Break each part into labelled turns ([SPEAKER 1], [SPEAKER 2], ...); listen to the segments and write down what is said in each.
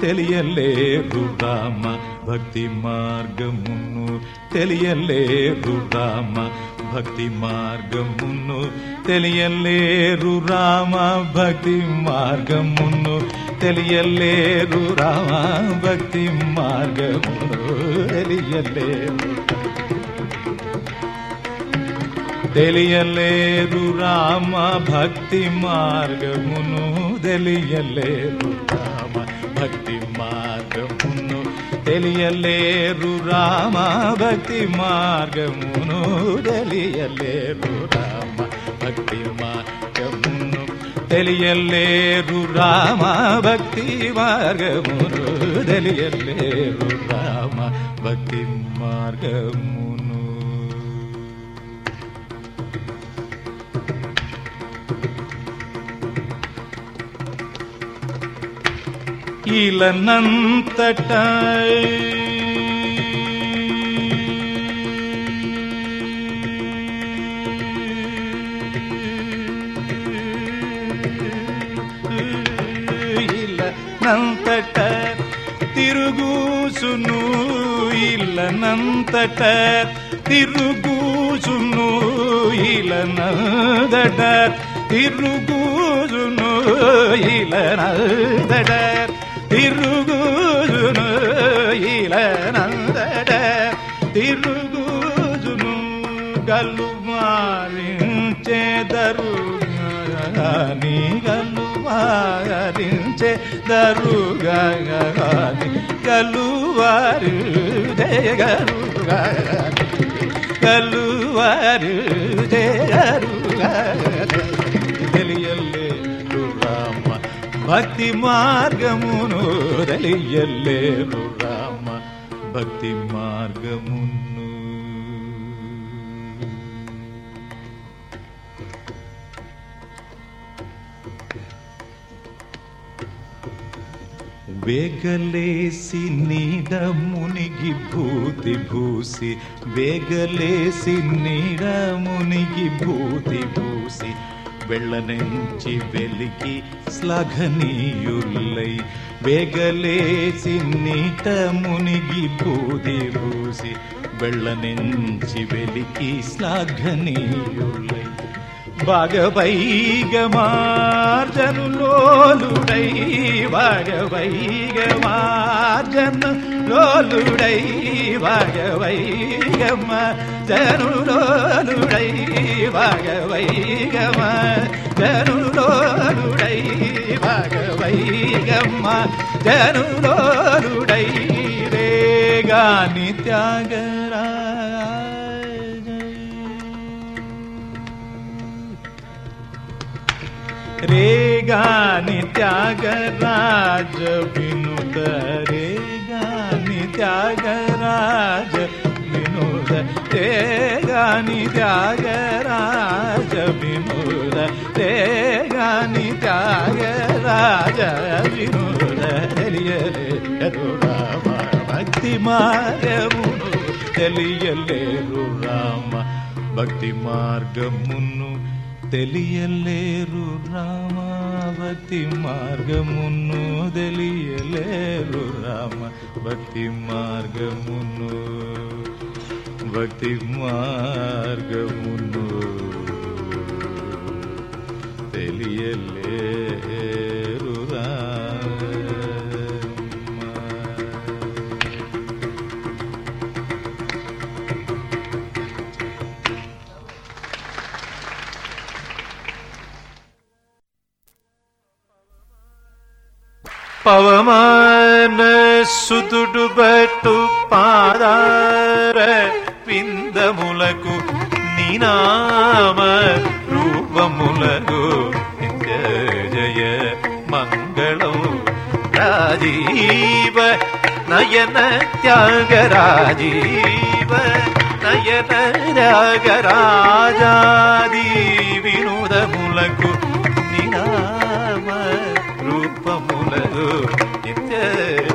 [SPEAKER 1] తెలియలేరు రామ భక్తి మార్గమును తెలియలేరు రామ భక్తి మార్గమును తెలియలేరు రామ భక్తి మార్గమును తెలియలేరు రామ భక్తి మార్గమును తెలియలేరు తెలియలేరు రామ భక్తి మార్గమును తెలియలేరు రామ. భక్తి మార్గమును తెలియలేరు రామ భక్తి మార్గమును తెలియలేరు రామ భక్తి మార్గమును తెలియలేరు రామ భక్తి మార్గమును తెలియలేరు రామ భక్తి మార్గమును ఇలనంతట ఇలనంతట తిరుగుసును ఇలనంతట తిరుగుసును ఇలనందట తిరుగుసును ఇలనందట తిరుగుజును ఇలనందట తిరుగుజును గల్లు మారించేదరు గాని గల్లు మారించే దరుగాని గల్లువారు జయగరుగా గల్లువారు జయరు తెలియలేదు రామ భక్తి మార్గమును తెలియలేరు రామ భక్తి మార్గమును. వేగలేసి నీడ మునిగి భూతి భూసి వేగలేసి నీడ మునిగి భూతి భూసి వెళ్ళనుంచి వెలికి శ్లాఘనీయుల్లై వేగలేసి నీట మునిగి బూది భూసి వెళ్ళనుంచి వెలికి శ్లాఘనీయుల్లై భాగవైగమార్జనులోలుడై భాగవైగమార్జనులోలుడై భాగవైగమ జనులోలుడై భాగవైగమ జనులోలుడై భాగవైగమ్మ జనులోలుడై రేగాని త్యాగ రేగాని త్యాగరాజ వినుద రేగాని త్యాగరాజ వినుద రేగాని త్యాగరాజ వినుద రేగాని త్యాగరాజ వినుద తెలియలేరు రామ భక్తి మార్గమును తెలియలేరు రామ భక్తి మార్గమును తెలియలేరు రామ భక్తి మార్గమును తెలియలేరు రామ భక్తి మార్గమును భక్తి మార్గమును తెలియలేరు ಪವಮಾನ ಸುದುಡು ಬಟ್ಟು ಪಾದಾರ ಪಿಂದ ಮುಲಕು ನೀನಾಮ ರೂಪ ಮುಲಕು ಜಯ ಮಂಗಳವು ರಾಜೀವ ನಯನ ತ್ಯಾಗರಾಜೀವ ನಯನ ತ್ಯಾಗರಾಜಾದಿ ವಿನೋದ ಮುಲಕು ನಿನಾಮ ರೂಪಮ మంగళములదు నిత్య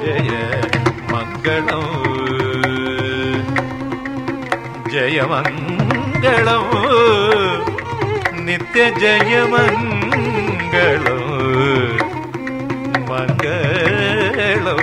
[SPEAKER 1] జయ మంగళం. జయ మంగళం నిత్య జయ మంగళం. మంగళం.